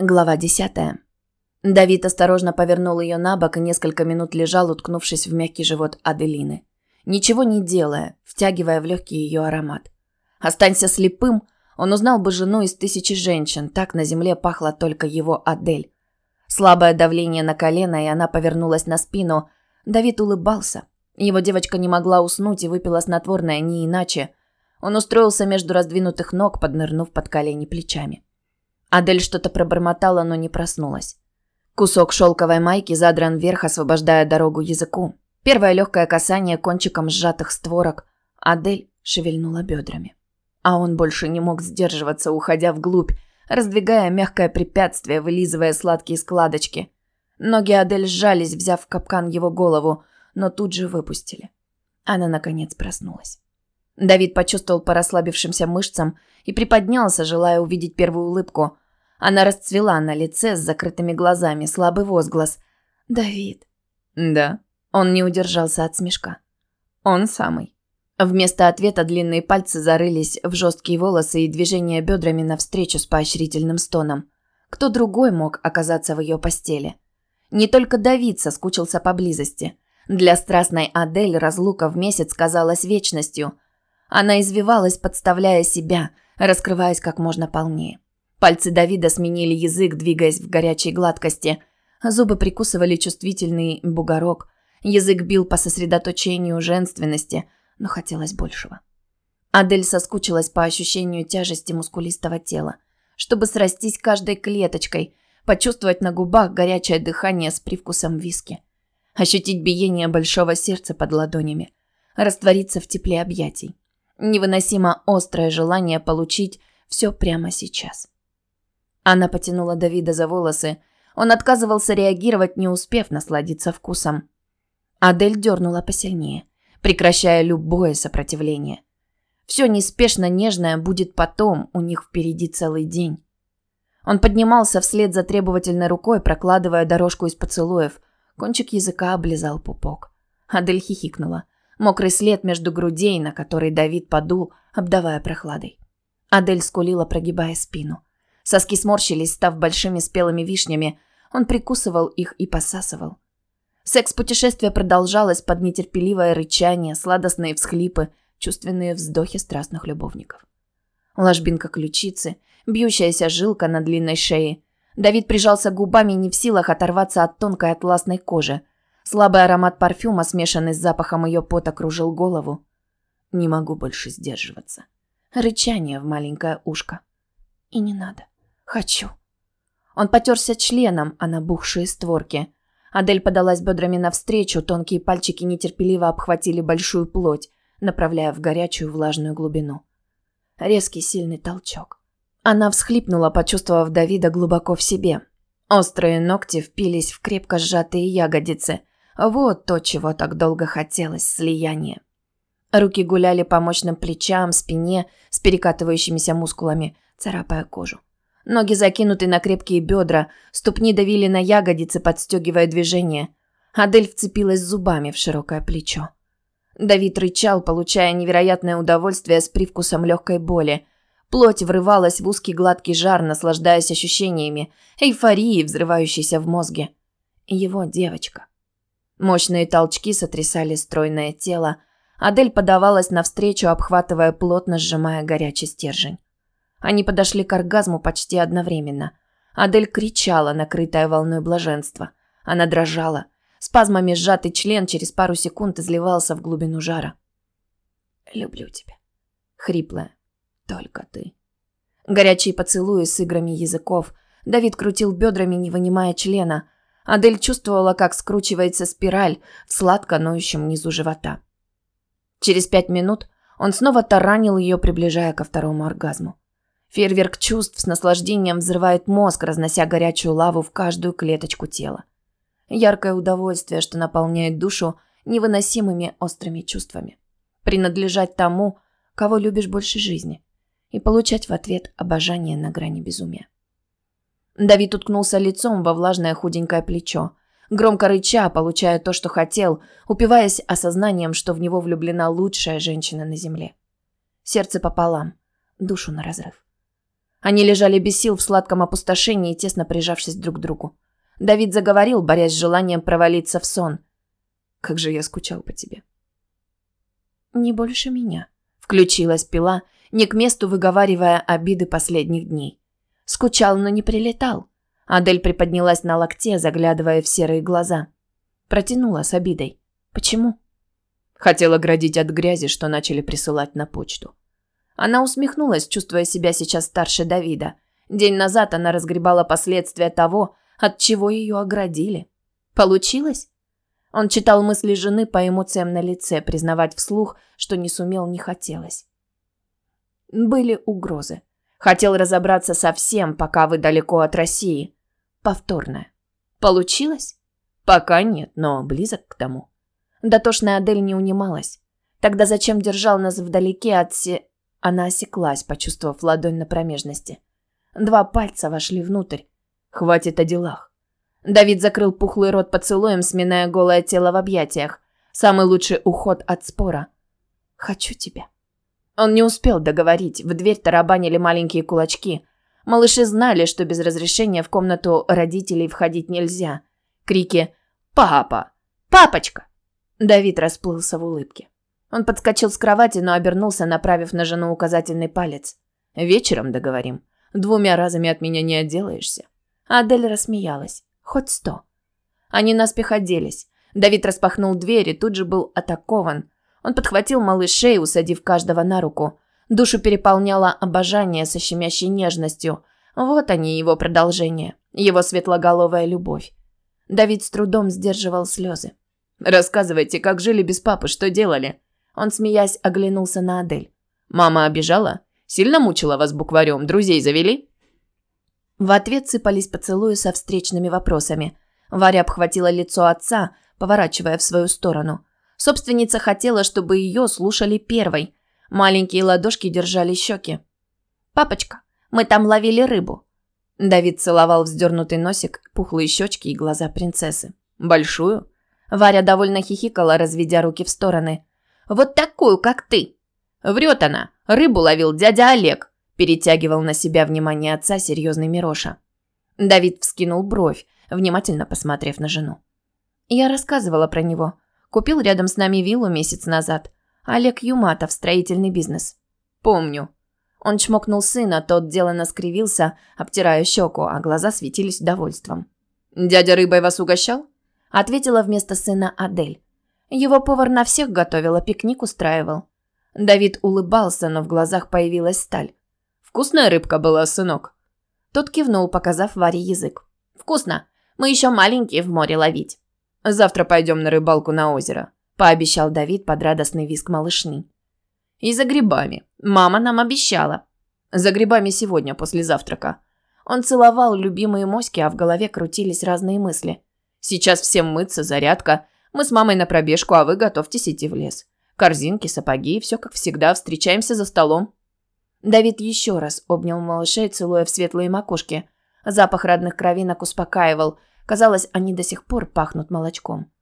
Глава десятая. Давид осторожно повернул ее на бок и несколько минут лежал, уткнувшись в мягкий живот Аделины. Ничего не делая, втягивая в легкий ее аромат. Останься слепым, он узнал бы жену из тысячи женщин, так на земле пахла только его Адель. Слабое давление на колено, и она повернулась на спину. Давид улыбался. Его девочка не могла уснуть и выпила снотворное не иначе. Он устроился между раздвинутых ног, поднырнув под колени плечами. Адель что-то пробормотала, но не проснулась. Кусок шелковой майки задран вверх, освобождая дорогу языку. Первое легкое касание кончиком сжатых створок. Адель шевельнула бедрами. А он больше не мог сдерживаться, уходя вглубь, раздвигая мягкое препятствие, вылизывая сладкие складочки. Ноги Адель сжались, взяв в капкан его голову, но тут же выпустили. Она, наконец, проснулась. Давид почувствовал по расслабившимся мышцам и приподнялся, желая увидеть первую улыбку. Она расцвела на лице с закрытыми глазами, слабый возглас. «Давид». «Да». Он не удержался от смешка. «Он самый». Вместо ответа длинные пальцы зарылись в жесткие волосы и движения бедрами навстречу с поощрительным стоном. Кто другой мог оказаться в ее постели? Не только Давид соскучился поблизости. Для страстной Адель разлука в месяц казалась вечностью – она извивалась, подставляя себя, раскрываясь как можно полнее. Пальцы Давида сменили язык, двигаясь в горячей гладкости. Зубы прикусывали чувствительный бугорок. Язык бил по сосредоточению женственности, но хотелось большего. Адель соскучилась по ощущению тяжести мускулистого тела, чтобы срастись каждой клеточкой, почувствовать на губах горячее дыхание с привкусом виски, ощутить биение большого сердца под ладонями, раствориться в тепле объятий. Невыносимо острое желание получить все прямо сейчас. Она потянула Давида за волосы. Он отказывался реагировать, не успев насладиться вкусом. Адель дернула посильнее, прекращая любое сопротивление. Все неспешно нежное будет потом, у них впереди целый день. Он поднимался вслед за требовательной рукой, прокладывая дорожку из поцелуев. Кончик языка облизал пупок. Адель хихикнула мокрый след между грудей, на который Давид подул, обдавая прохладой. Адель скулила, прогибая спину. Соски сморщились, став большими спелыми вишнями. Он прикусывал их и посасывал. Секс-путешествие продолжалось под нетерпеливое рычание, сладостные всхлипы, чувственные вздохи страстных любовников. Ложбинка ключицы, бьющаяся жилка на длинной шее. Давид прижался губами, не в силах оторваться от тонкой атласной кожи – Слабый аромат парфюма, смешанный с запахом ее пота, кружил голову. Не могу больше сдерживаться. Рычание в маленькое ушко. И не надо. Хочу. Он потерся членом о набухшие створки. Адель подалась бедрами навстречу, тонкие пальчики нетерпеливо обхватили большую плоть, направляя в горячую влажную глубину. Резкий сильный толчок. Она всхлипнула, почувствовав Давида глубоко в себе. Острые ногти впились в крепко сжатые ягодицы, вот то, чего так долго хотелось, слияние. Руки гуляли по мощным плечам, спине с перекатывающимися мускулами, царапая кожу. Ноги закинуты на крепкие бедра, ступни давили на ягодицы, подстегивая движение. Адель вцепилась зубами в широкое плечо. Давид рычал, получая невероятное удовольствие с привкусом легкой боли. Плоть врывалась в узкий гладкий жар, наслаждаясь ощущениями, эйфорией, взрывающейся в мозге. Его девочка. Мощные толчки сотрясали стройное тело. Адель подавалась навстречу, обхватывая плотно, сжимая горячий стержень. Они подошли к оргазму почти одновременно. Адель кричала, накрытая волной блаженства. Она дрожала. Спазмами сжатый член через пару секунд изливался в глубину жара. «Люблю тебя». Хриплая. «Только ты». Горячие поцелуи с играми языков. Давид крутил бедрами, не вынимая члена – Адель чувствовала, как скручивается спираль в сладко ноющем низу живота. Через пять минут он снова таранил ее, приближая ко второму оргазму. Фейерверк чувств с наслаждением взрывает мозг, разнося горячую лаву в каждую клеточку тела. Яркое удовольствие, что наполняет душу невыносимыми острыми чувствами. Принадлежать тому, кого любишь больше жизни, и получать в ответ обожание на грани безумия. Давид уткнулся лицом во влажное худенькое плечо, громко рыча, получая то, что хотел, упиваясь осознанием, что в него влюблена лучшая женщина на земле. Сердце пополам, душу на разрыв. Они лежали без сил в сладком опустошении, тесно прижавшись друг к другу. Давид заговорил, борясь с желанием провалиться в сон. «Как же я скучал по тебе». «Не больше меня», — включилась пила, не к месту выговаривая обиды последних дней. Скучал, но не прилетал. Адель приподнялась на локте, заглядывая в серые глаза. Протянула с обидой. «Почему?» Хотела градить от грязи, что начали присылать на почту. Она усмехнулась, чувствуя себя сейчас старше Давида. День назад она разгребала последствия того, от чего ее оградили. Получилось? Он читал мысли жены по эмоциям на лице, признавать вслух, что не сумел, не хотелось. Были угрозы. Хотел разобраться со всем, пока вы далеко от России. Повторное. Получилось? Пока нет, но близок к тому. Дотошная Адель не унималась. Тогда зачем держал нас вдалеке от се... Она осеклась, почувствовав ладонь на промежности. Два пальца вошли внутрь. Хватит о делах. Давид закрыл пухлый рот поцелуем, сминая голое тело в объятиях. Самый лучший уход от спора. «Хочу тебя». Он не успел договорить. В дверь тарабанили маленькие кулачки. Малыши знали, что без разрешения в комнату родителей входить нельзя. Крики «Папа! Папочка!» Давид расплылся в улыбке. Он подскочил с кровати, но обернулся, направив на жену указательный палец. «Вечером договорим. Двумя разами от меня не отделаешься». Адель рассмеялась. «Хоть сто». Они наспех оделись. Давид распахнул дверь и тут же был атакован. Он подхватил малышей, усадив каждого на руку. Душу переполняло обожание со щемящей нежностью. Вот они, его продолжение. Его светлоголовая любовь. Давид с трудом сдерживал слезы. «Рассказывайте, как жили без папы, что делали?» Он, смеясь, оглянулся на Адель. «Мама обижала? Сильно мучила вас букварем? Друзей завели?» В ответ сыпались поцелуи со встречными вопросами. Варя обхватила лицо отца, поворачивая в свою сторону. Собственница хотела, чтобы ее слушали первой. Маленькие ладошки держали щеки. «Папочка, мы там ловили рыбу». Давид целовал вздернутый носик, пухлые щечки и глаза принцессы. «Большую?» Варя довольно хихикала, разведя руки в стороны. Вот такую, как ты. Врет она. Рыбу ловил дядя Олег. Перетягивал на себя внимание отца серьезный Мироша. Давид вскинул бровь, внимательно посмотрев на жену. Я рассказывала про него. Купил рядом с нами виллу месяц назад. Олег Юматов, строительный бизнес. Помню. Он чмокнул сына, тот деланно скривился, обтирая щеку, а глаза светились удовольствием. «Дядя рыбой вас угощал?» Ответила вместо сына Адель. Его повар на всех готовил, а пикник устраивал. Давид улыбался, но в глазах появилась сталь. «Вкусная рыбка была, сынок?» Тот кивнул, показав Варе язык. «Вкусно. Мы еще маленькие в море ловить». «Завтра пойдем на рыбалку на озеро», – пообещал Давид под радостный визг малышни. «И за грибами. Мама нам обещала». «За грибами сегодня, после завтрака». Он целовал любимые моськи, а в голове крутились разные мысли. «Сейчас всем мыться, зарядка. Мы с мамой на пробежку, а вы готовьтесь идти в лес. Корзинки, сапоги, все как всегда, встречаемся за столом». Давид еще раз обнял малышей, целуя в светлые макушки. Запах родных кровинок успокаивал. Казалось, они до сих пор пахнут молочком.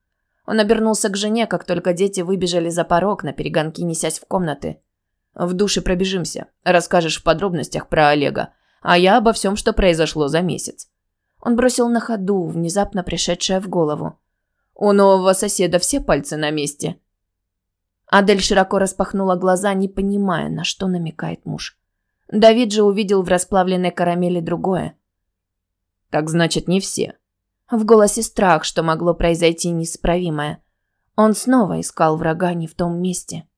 Он обернулся к жене, как только дети выбежали за порог, на перегонки несясь в комнаты. «В душе пробежимся. Расскажешь в подробностях про Олега. А я обо всем, что произошло за месяц». Он бросил на ходу, внезапно пришедшее в голову. У нового соседа все пальцы на месте. Адель широко распахнула глаза, не понимая, на что намекает муж. Давид же увидел в расплавленной карамели другое. «Так значит, не все». В голосе страх, что могло произойти неисправимое. Он снова искал врага не в том месте.